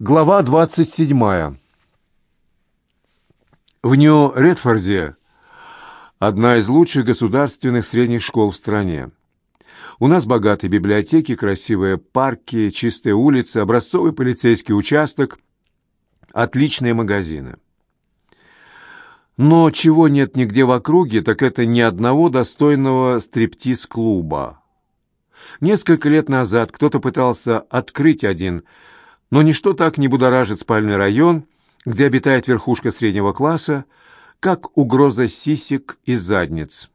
Глава 27. В Нью-Редфорде одна из лучших государственных средних школ в стране. У нас богатые библиотеки, красивые парки, чистые улицы, образцовый полицейский участок, отличные магазины. Но чего нет нигде в округе, так это ни одного достойного стриптиз-клуба. Несколько лет назад кто-то пытался открыть один – но ничто так не будоражит спальный район, где обитает верхушка среднего класса, как угроза сисек и задниц.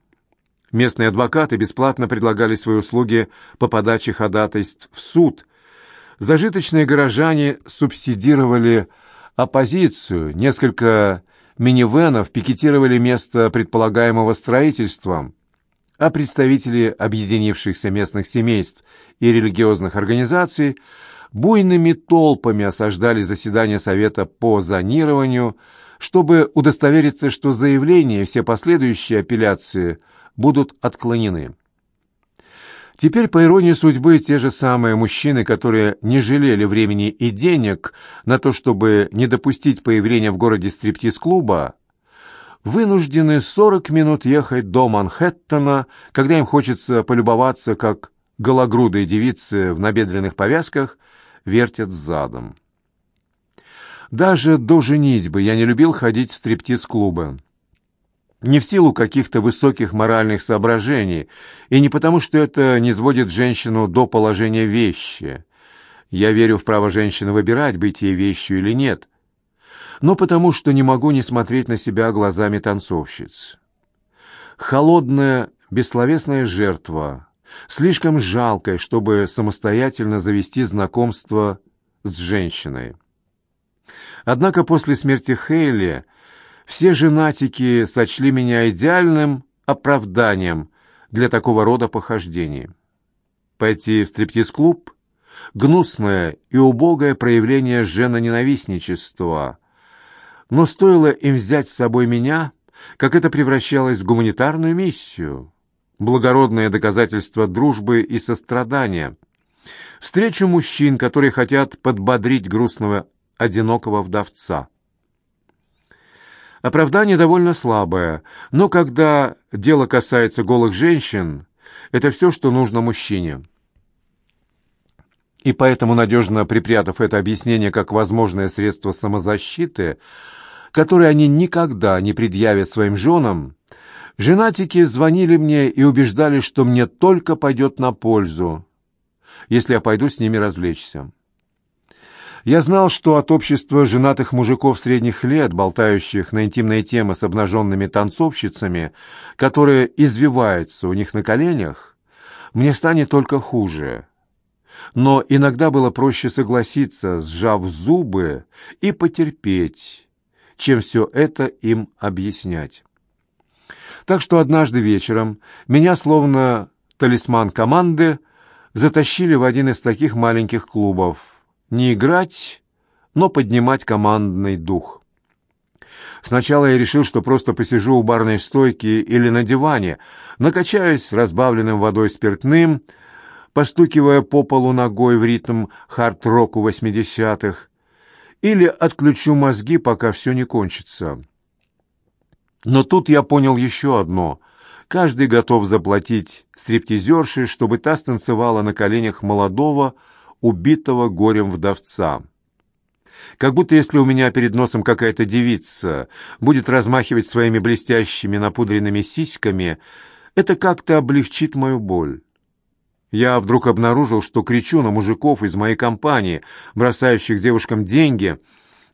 Местные адвокаты бесплатно предлагали свои услуги по подаче ходатайств в суд. Зажиточные горожане субсидировали оппозицию, несколько минивенов пикетировали место предполагаемого строительства, а представители объединившихся местных семейств и религиозных организаций – буйными толпами осаждали заседание Совета по зонированию, чтобы удостовериться, что заявления и все последующие апелляции будут отклонены. Теперь, по иронии судьбы, те же самые мужчины, которые не жалели времени и денег на то, чтобы не допустить появления в городе стриптиз-клуба, вынуждены 40 минут ехать до Манхэттена, когда им хочется полюбоваться, как гологрудые девицы в набедренных повязках – вертят задом. Даже до женитьбы я не любил ходить в стриптиз-клубы. Не в силу каких-то высоких моральных соображений, и не потому, что это не сводит женщину до положения вещи. Я верю в право женщины выбирать, быть ей вещью или нет, но потому, что не могу не смотреть на себя глазами танцовщиц. Холодная, бессловесная жертва — слишком жалкой, чтобы самостоятельно завести знакомство с женщиной. Однако после смерти Хейли все женатики сочли меня идеальным оправданием для такого рода похождений. Пойти в стриптиз-клуб — гнусное и убогое проявление женоненавистничества. Но стоило им взять с собой меня, как это превращалось в гуманитарную миссию — благородное доказательство дружбы и сострадания. Встречу мужчин, которые хотят подбодрить грустного, одинокого вдовца. Оправдание довольно слабое, но когда дело касается голых женщин, это все, что нужно мужчине. И поэтому, надежно припрятав это объяснение как возможное средство самозащиты, которое они никогда не предъявят своим женам, Женатики звонили мне и убеждали, что мне только пойдет на пользу, если я пойду с ними развлечься. Я знал, что от общества женатых мужиков средних лет, болтающих на интимные темы с обнаженными танцовщицами, которые извиваются у них на коленях, мне станет только хуже. Но иногда было проще согласиться, сжав зубы, и потерпеть, чем все это им объяснять. Так что однажды вечером меня, словно талисман команды, затащили в один из таких маленьких клубов. Не играть, но поднимать командный дух. Сначала я решил, что просто посижу у барной стойки или на диване, накачаюсь разбавленным водой спиртным, постукивая по полу ногой в ритм хард-року восьмидесятых, или отключу мозги, пока все не кончится. Но тут я понял еще одно. Каждый готов заплатить стриптизерши, чтобы та станцевала на коленях молодого, убитого горем вдовца. Как будто если у меня перед носом какая-то девица будет размахивать своими блестящими напудренными сиськами, это как-то облегчит мою боль. Я вдруг обнаружил, что кричу на мужиков из моей компании, бросающих девушкам деньги,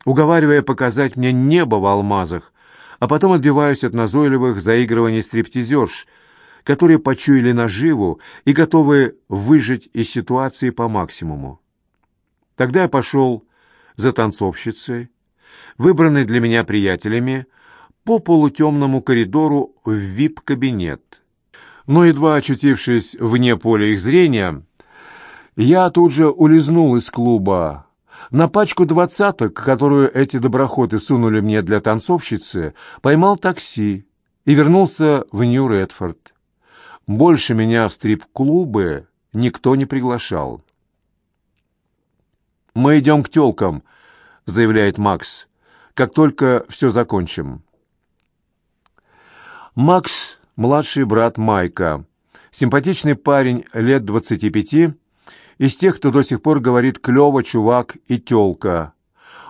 уговаривая показать мне небо в алмазах, а потом отбиваюсь от назойливых заигрываний стриптизерш, которые почуяли наживу и готовы выжить из ситуации по максимуму. Тогда я пошел за танцовщицей, выбранной для меня приятелями, по полутемному коридору в вип-кабинет. Но, едва очутившись вне поля их зрения, я тут же улизнул из клуба, на пачку двадцаток, которую эти доброходы сунули мне для танцовщицы, поймал такси и вернулся в Нью-Редфорд. Больше меня в стрип-клубы никто не приглашал. «Мы идем к телкам», — заявляет Макс, — «как только все закончим». Макс — младший брат Майка, симпатичный парень лет двадцати пяти, из тех, кто до сих пор говорит «клёво, чувак» и «тёлка».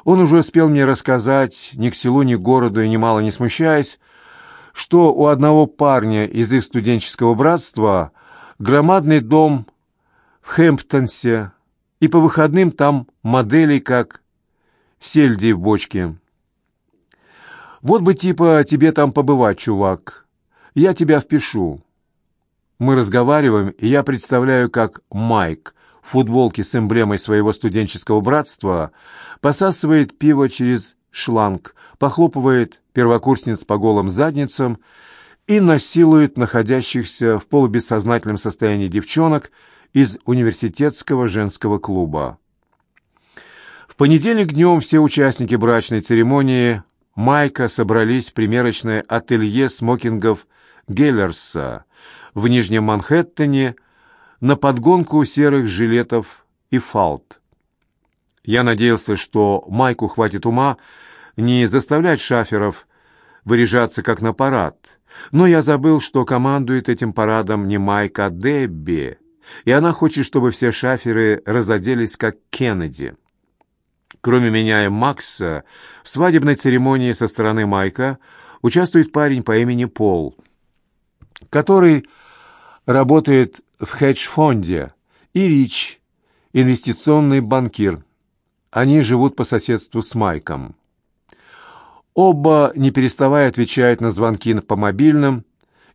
Он уже успел мне рассказать, ни к селу, ни к городу, и немало не смущаясь, что у одного парня из их студенческого братства громадный дом в Хэмптонсе, и по выходным там моделей как сельди в бочке. Вот бы типа тебе там побывать, чувак. Я тебя впишу. Мы разговариваем, и я представляю, как Майк футболке с эмблемой своего студенческого братства посасывает пиво через шланг, похлопывает первокурсниц по голым задницам и насилует находящихся в полубессознательном состоянии девчонок из университетского женского клуба. В понедельник днем все участники брачной церемонии Майка собрались в примерочное ателье смокингов Геллерса в Нижнем Манхэттене на подгонку серых жилетов и фалт. Я надеялся, что Майку хватит ума не заставлять шаферов выряжаться как на парад, но я забыл, что командует этим парадом не Майка, а Дебби, и она хочет, чтобы все шаферы разоделись как Кеннеди. Кроме меня и Макса, в свадебной церемонии со стороны Майка участвует парень по имени Пол, который работает в хедж-фонде, и Рич, инвестиционный банкир. Они живут по соседству с Майком. Оба, не переставая, отвечают на звонки по мобильным,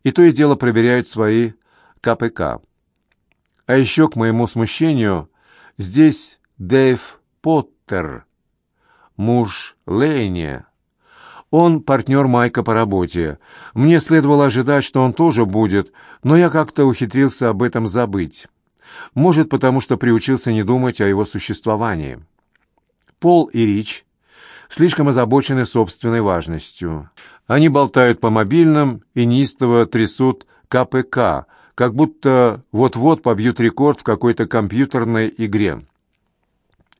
и то и дело проверяют свои КПК. А еще, к моему смущению, здесь Дэйв Поттер, муж Лейни. Он партнер Майка по работе. Мне следовало ожидать, что он тоже будет, но я как-то ухитрился об этом забыть. Может, потому что приучился не думать о его существовании. Пол и Рич слишком озабочены собственной важностью. Они болтают по мобильным и неистово трясут КПК, как будто вот-вот побьют рекорд в какой-то компьютерной игре.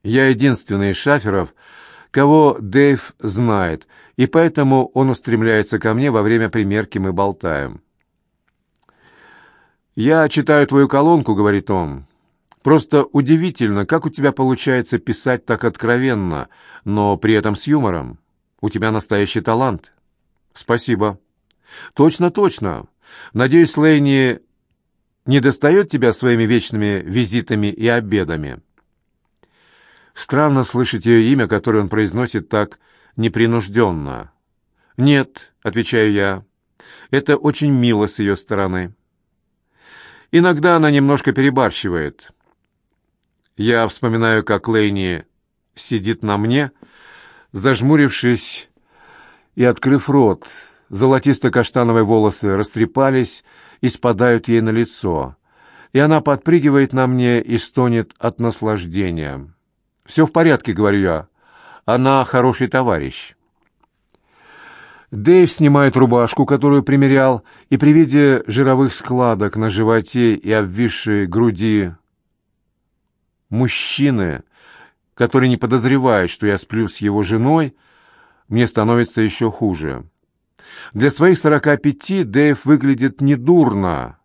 Я единственный из шаферов, кого Дэйв знает, и поэтому он устремляется ко мне во время примерки мы болтаем. «Я читаю твою колонку», — говорит он. «Просто удивительно, как у тебя получается писать так откровенно, но при этом с юмором. У тебя настоящий талант». «Спасибо». «Точно, точно. Надеюсь, Лэйни не достает тебя своими вечными визитами и обедами?» Странно слышать ее имя, которое он произносит так непринужденно. «Нет», — отвечаю я, — «это очень мило с ее стороны». Иногда она немножко перебарщивает. Я вспоминаю, как Лейни сидит на мне, зажмурившись и открыв рот. Золотисто-каштановые волосы растрепались и спадают ей на лицо, и она подпрыгивает на мне и стонет от наслаждения. «Все в порядке», — говорю я. «Она хороший товарищ». Дэйв снимает рубашку, которую примерял, и при виде жировых складок на животе и обвисшей груди мужчины, который не подозревает, что я сплю с его женой, мне становится еще хуже. Для своих сорока пяти Дэйв выглядит недурно,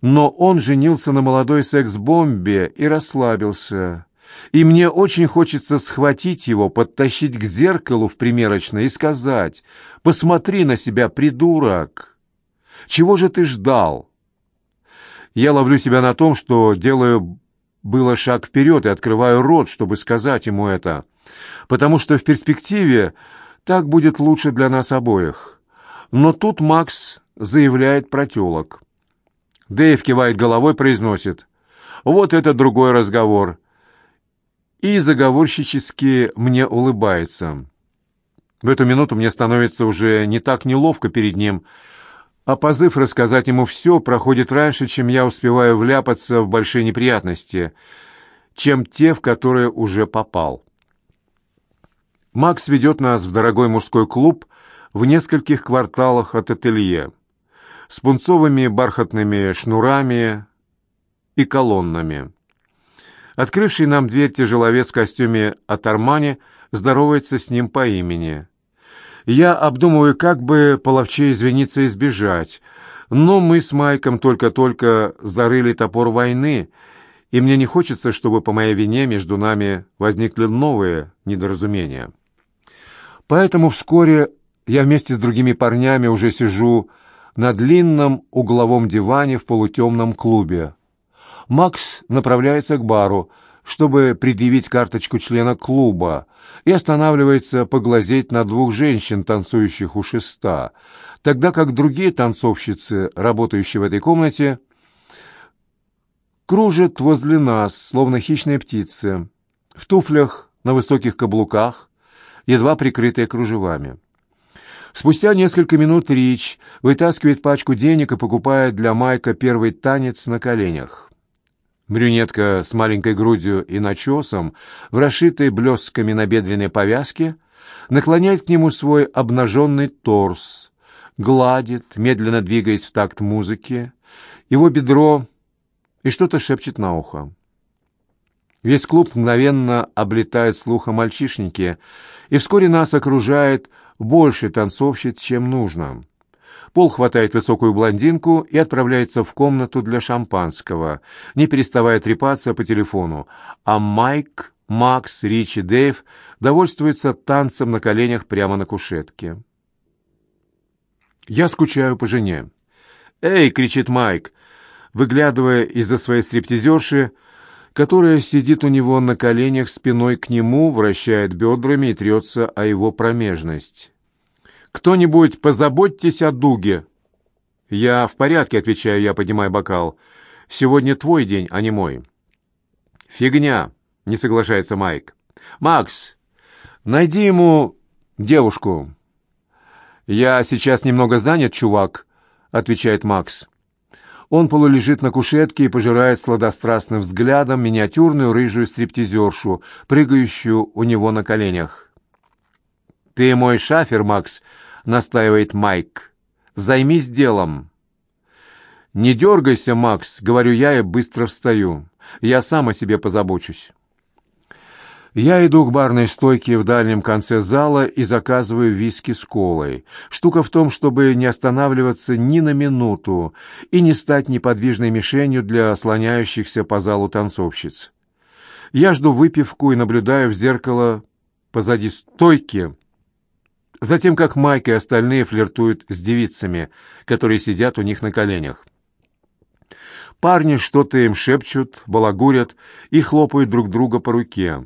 но он женился на молодой секс-бомбе и расслабился и мне очень хочется схватить его, подтащить к зеркалу в примерочной и сказать «Посмотри на себя, придурок! Чего же ты ждал?» Я ловлю себя на том, что делаю было шаг вперед и открываю рот, чтобы сказать ему это, потому что в перспективе так будет лучше для нас обоих. Но тут Макс заявляет про тёлок. Дэйв кивает головой, произносит «Вот это другой разговор и заговорщически мне улыбается. В эту минуту мне становится уже не так неловко перед ним, а позыв рассказать ему все проходит раньше, чем я успеваю вляпаться в большие неприятности, чем те, в которые уже попал. Макс ведет нас в дорогой мужской клуб в нескольких кварталах от ателье с пунцовыми бархатными шнурами и колоннами. Открывший нам дверь тяжеловес в костюме от Армани здоровается с ним по имени. Я обдумываю, как бы половче извиниться и сбежать, но мы с Майком только-только зарыли топор войны, и мне не хочется, чтобы по моей вине между нами возникли новые недоразумения. Поэтому вскоре я вместе с другими парнями уже сижу на длинном угловом диване в полутемном клубе. Макс направляется к бару, чтобы предъявить карточку члена клуба, и останавливается поглазеть на двух женщин, танцующих у шеста, тогда как другие танцовщицы, работающие в этой комнате, кружат возле нас, словно хищные птицы, в туфлях на высоких каблуках, едва прикрытые кружевами. Спустя несколько минут Рич вытаскивает пачку денег и покупает для Майка первый танец на коленях. Брюнетка с маленькой грудью и начесом, в расшитой блестками набедренной повязке, наклоняет к нему свой обнаженный торс, гладит, медленно двигаясь в такт музыки, его бедро и что-то шепчет на ухо. Весь клуб мгновенно облетает слуха мальчишники, и вскоре нас окружает больше танцовщиц, чем нужно. Пол хватает высокую блондинку и отправляется в комнату для шампанского, не переставая трепаться по телефону, а Майк, Макс, Ричи, Дэйв довольствуются танцем на коленях прямо на кушетке. Я скучаю по жене. «Эй!» — кричит Майк, выглядывая из-за своей стриптизерши, которая сидит у него на коленях спиной к нему, вращает бедрами и трется о его промежность. «Кто-нибудь позаботьтесь о Дуге!» «Я в порядке», — отвечаю я, поднимая бокал. «Сегодня твой день, а не мой». «Фигня», — не соглашается Майк. «Макс, найди ему девушку». «Я сейчас немного занят, чувак», — отвечает Макс. Он полулежит на кушетке и пожирает сладострастным взглядом миниатюрную рыжую стриптизершу, прыгающую у него на коленях. «Ты мой шафер, Макс», — настаивает Майк. «Займись делом». «Не дергайся, Макс», — говорю я и быстро встаю. «Я сам о себе позабочусь». Я иду к барной стойке в дальнем конце зала и заказываю виски с колой. Штука в том, чтобы не останавливаться ни на минуту и не стать неподвижной мишенью для слоняющихся по залу танцовщиц. Я жду выпивку и наблюдаю в зеркало позади стойки, затем как Майк и остальные флиртуют с девицами, которые сидят у них на коленях. Парни что-то им шепчут, балагурят и хлопают друг друга по руке.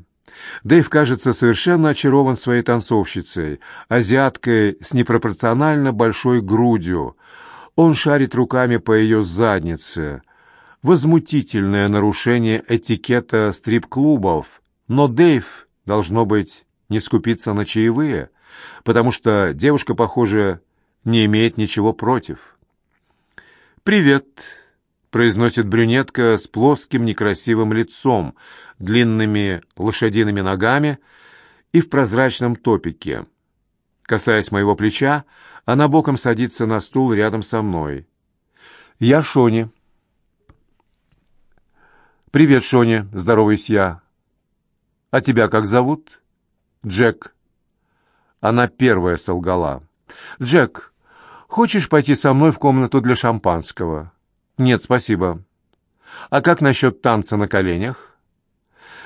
Дэйв кажется совершенно очарован своей танцовщицей, азиаткой с непропорционально большой грудью. Он шарит руками по ее заднице. Возмутительное нарушение этикета стрип-клубов. Но Дэйв, должно быть, не скупиться на чаевые, потому что девушка, похоже, не имеет ничего против. «Привет», — произносит брюнетка с плоским некрасивым лицом, длинными лошадиными ногами и в прозрачном топике. Касаясь моего плеча, она боком садится на стул рядом со мной. «Я Шони». «Привет, Шони», — здороваюсь я. «А тебя как зовут?» «Джек». Она первая солгала. «Джек, хочешь пойти со мной в комнату для шампанского?» «Нет, спасибо». «А как насчет танца на коленях?»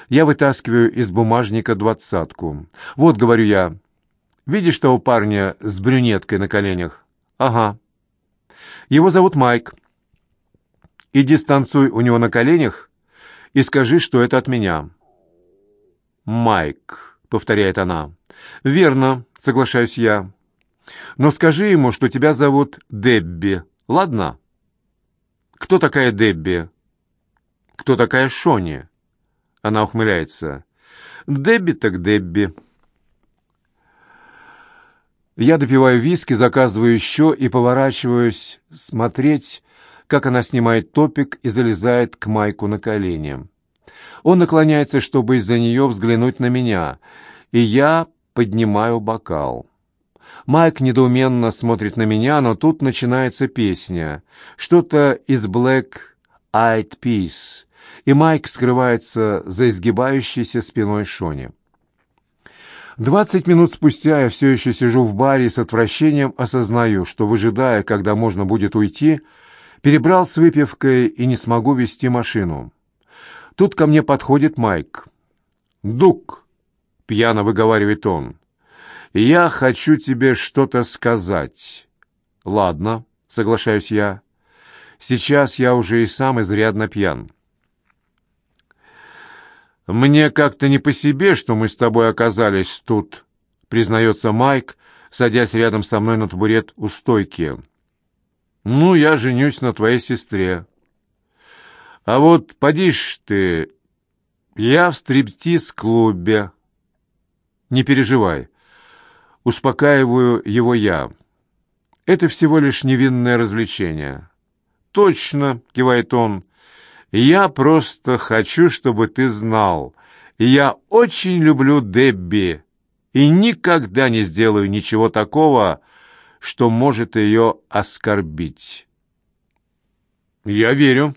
Я вытаскиваю из бумажника двадцатку. «Вот», — говорю я, — «видишь того парня с брюнеткой на коленях?» «Ага». «Его зовут Майк. Иди станцуй у него на коленях и скажи, что это от меня». «Майк», — повторяет она. «Верно», — соглашаюсь я. «Но скажи ему, что тебя зовут Дебби, ладно?» «Кто такая Дебби?» «Кто такая Шони?» Она ухмыляется. «Дебби так Дебби». Я допиваю виски, заказываю еще и поворачиваюсь смотреть, как она снимает топик и залезает к Майку на колени. Он наклоняется, чтобы из-за нее взглянуть на меня, и я поднимаю бокал. Майк недоуменно смотрит на меня, но тут начинается песня. Что-то из Black Eyed Peas — и Майк скрывается за изгибающейся спиной Шони. Двадцать минут спустя я все еще сижу в баре и с отвращением осознаю, что, выжидая, когда можно будет уйти, перебрал с выпивкой и не смогу вести машину. Тут ко мне подходит Майк. «Дук!» — пьяно выговаривает он. «Я хочу тебе что-то сказать». «Ладно», — соглашаюсь я. «Сейчас я уже и сам изрядно пьян». «Мне как-то не по себе, что мы с тобой оказались тут», — признается Майк, садясь рядом со мной на табурет у стойки. «Ну, я женюсь на твоей сестре». «А вот поди ж ты, я в стриптиз-клубе». «Не переживай, успокаиваю его я. Это всего лишь невинное развлечение». «Точно», — кивает он, — «я просто хочу, чтобы ты знал. Я очень люблю Дебби и никогда не сделаю ничего такого, что может ее оскорбить». «Я верю».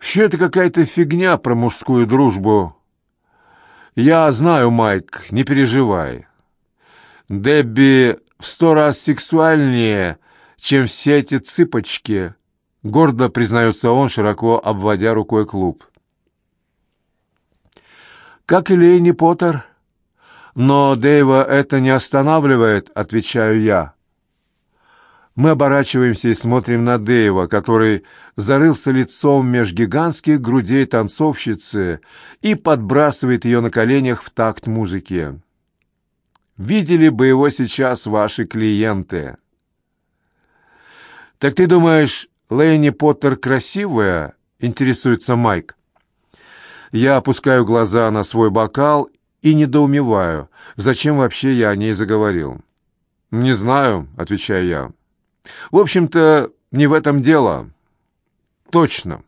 «Все это какая-то фигня про мужскую дружбу», «Я знаю, Майк, не переживай. Дебби в сто раз сексуальнее, чем все эти цыпочки», — гордо признается он, широко обводя рукой клуб. «Как и Лейни Поттер. Но Дэйва это не останавливает», — отвечаю я. Мы оборачиваемся и смотрим на Дэйва, который зарылся лицом меж гигантских грудей танцовщицы и подбрасывает ее на коленях в такт музыки. Видели бы его сейчас ваши клиенты. «Так ты думаешь, Лэйни Поттер красивая?» — интересуется Майк. Я опускаю глаза на свой бокал и недоумеваю, зачем вообще я о ней заговорил. «Не знаю», — отвечаю я. В общем-то, не в этом дело. Точно,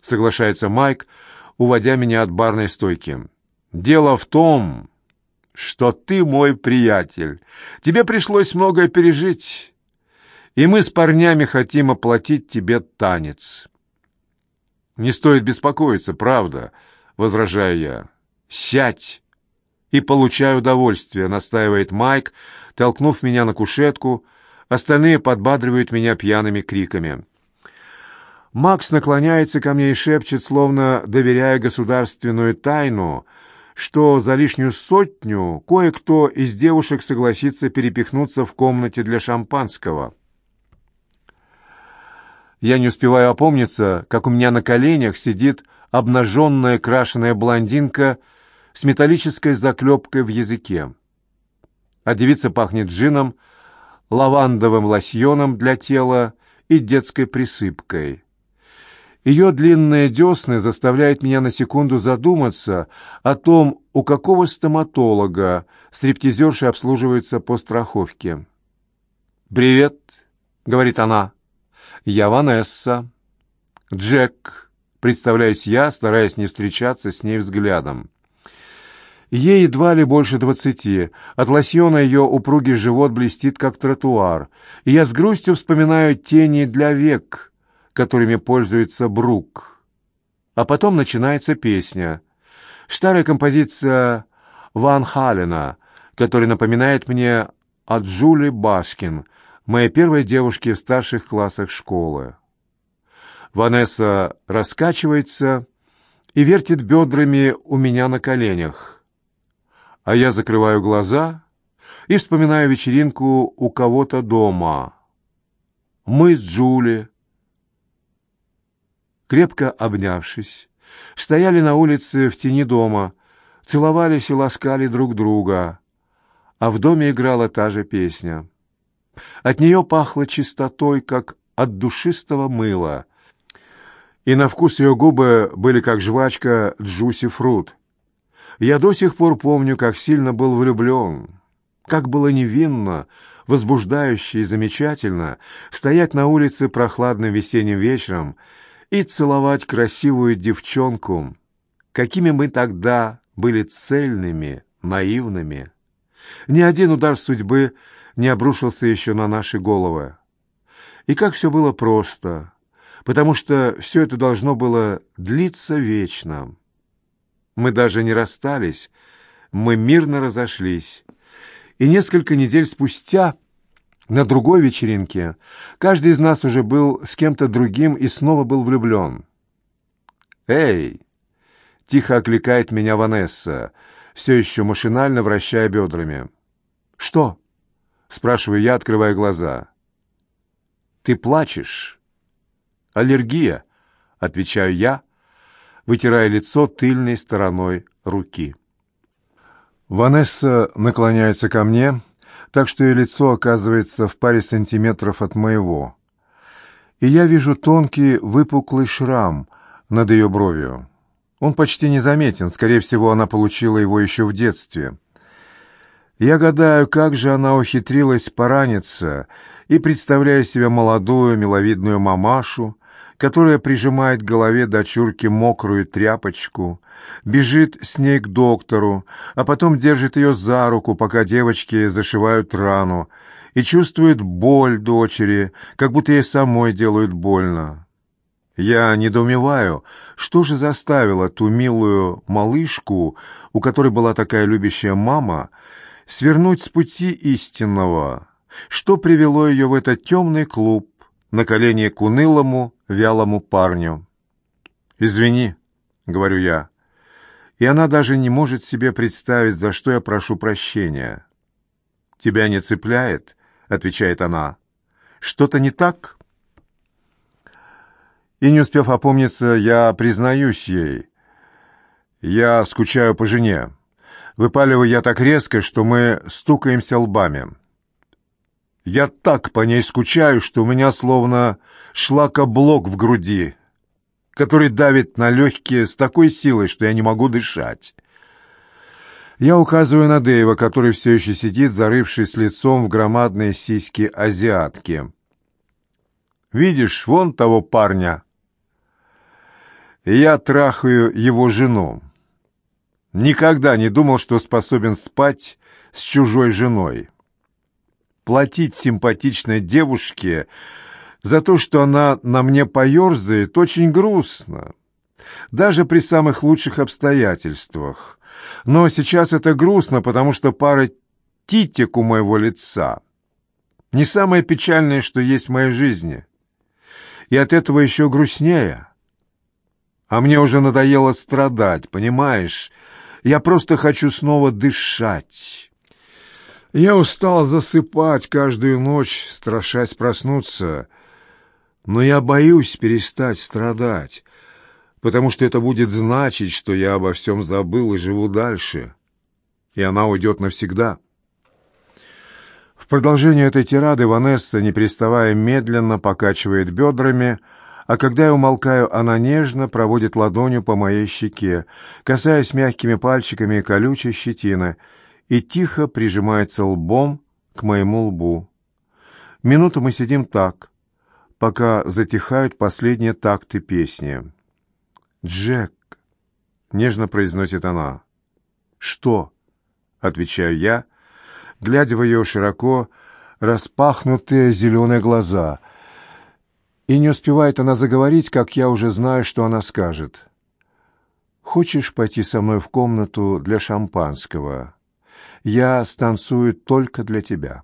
соглашается Майк, уводя меня от барной стойки. Дело в том, что ты мой приятель. Тебе пришлось многое пережить, и мы с парнями хотим оплатить тебе танец. Не стоит беспокоиться, правда, возражаю я. Сядь и получай удовольствие, настаивает Майк, толкнув меня на кушетку, Остальные подбадривают меня пьяными криками. Макс наклоняется ко мне и шепчет, словно доверяя государственную тайну, что за лишнюю сотню кое-кто из девушек согласится перепихнуться в комнате для шампанского. Я не успеваю опомниться, как у меня на коленях сидит обнаженная крашеная блондинка с металлической заклепкой в языке. А девица пахнет джином, лавандовым лосьоном для тела и детской присыпкой. Ее длинные десны заставляют меня на секунду задуматься о том, у какого стоматолога стриптизерши обслуживаются по страховке. «Привет», — говорит она, — «я Ванесса». «Джек», — представляюсь я, стараясь не встречаться с ней взглядом. Ей едва ли больше двадцати. От лосьона ее упругий живот блестит, как тротуар. И я с грустью вспоминаю тени для век, которыми пользуется Брук. А потом начинается песня. Старая композиция Ван Халена, которая напоминает мне о Джули Башкин, моей первой девушке в старших классах школы. Ванесса раскачивается и вертит бедрами у меня на коленях а я закрываю глаза и вспоминаю вечеринку у кого-то дома. Мы с Джули, крепко обнявшись, стояли на улице в тени дома, целовались и ласкали друг друга, а в доме играла та же песня. От нее пахло чистотой, как от душистого мыла, и на вкус ее губы были как жвачка джуси фрут — я до сих пор помню, как сильно был влюблен, как было невинно, возбуждающе и замечательно стоять на улице прохладным весенним вечером и целовать красивую девчонку, какими мы тогда были цельными, наивными. Ни один удар судьбы не обрушился еще на наши головы. И как все было просто, потому что все это должно было длиться вечно. Мы даже не расстались, мы мирно разошлись. И несколько недель спустя, на другой вечеринке, каждый из нас уже был с кем-то другим и снова был влюблен. «Эй!» — тихо окликает меня Ванесса, все еще машинально вращая бедрами. «Что?» — спрашиваю я, открывая глаза. «Ты плачешь?» «Аллергия», — отвечаю я, вытирая лицо тыльной стороной руки. Ванесса наклоняется ко мне, так что ее лицо оказывается в паре сантиметров от моего. И я вижу тонкий выпуклый шрам над ее бровью. Он почти незаметен, скорее всего, она получила его еще в детстве. Я гадаю, как же она ухитрилась пораниться, и представляю себе молодую миловидную мамашу, которая прижимает к голове дочурки мокрую тряпочку, бежит с ней к доктору, а потом держит ее за руку, пока девочки зашивают рану, и чувствует боль дочери, как будто ей самой делают больно. Я недоумеваю, что же заставило ту милую малышку, у которой была такая любящая мама, свернуть с пути истинного, что привело ее в этот темный клуб, на колени к унылому, вялому парню. «Извини», — говорю я, и она даже не может себе представить, за что я прошу прощения. «Тебя не цепляет?» — отвечает она. «Что-то не так?» И не успев опомниться, я признаюсь ей. Я скучаю по жене. Выпаливаю я так резко, что мы стукаемся лбами. Я так по ней скучаю, что у меня словно шлакоблок в груди, который давит на легкие с такой силой, что я не могу дышать. Я указываю на Дэйва, который все еще сидит, зарывшись лицом в громадные сиськи азиатки. «Видишь, вон того парня?» я трахаю его жену. Никогда не думал, что способен спать с чужой женой платить симпатичной девушке за то, что она на мне поерзает, очень грустно. Даже при самых лучших обстоятельствах. Но сейчас это грустно, потому что пара титик у моего лица не самое печальное, что есть в моей жизни. И от этого еще грустнее. А мне уже надоело страдать, понимаешь? Я просто хочу снова дышать». Я устал засыпать каждую ночь, страшась проснуться, но я боюсь перестать страдать, потому что это будет значить, что я обо всем забыл и живу дальше, и она уйдет навсегда. В продолжение этой тирады Ванесса, не переставая, медленно покачивает бедрами, а когда я умолкаю, она нежно проводит ладонью по моей щеке, касаясь мягкими пальчиками колючей щетины — и тихо прижимается лбом к моему лбу. Минуту мы сидим так, пока затихают последние такты песни. «Джек», — нежно произносит она. «Что?» — отвечаю я, глядя в ее широко распахнутые зеленые глаза. И не успевает она заговорить, как я уже знаю, что она скажет. «Хочешь пойти со мной в комнату для шампанского?» Я станцую только для тебя».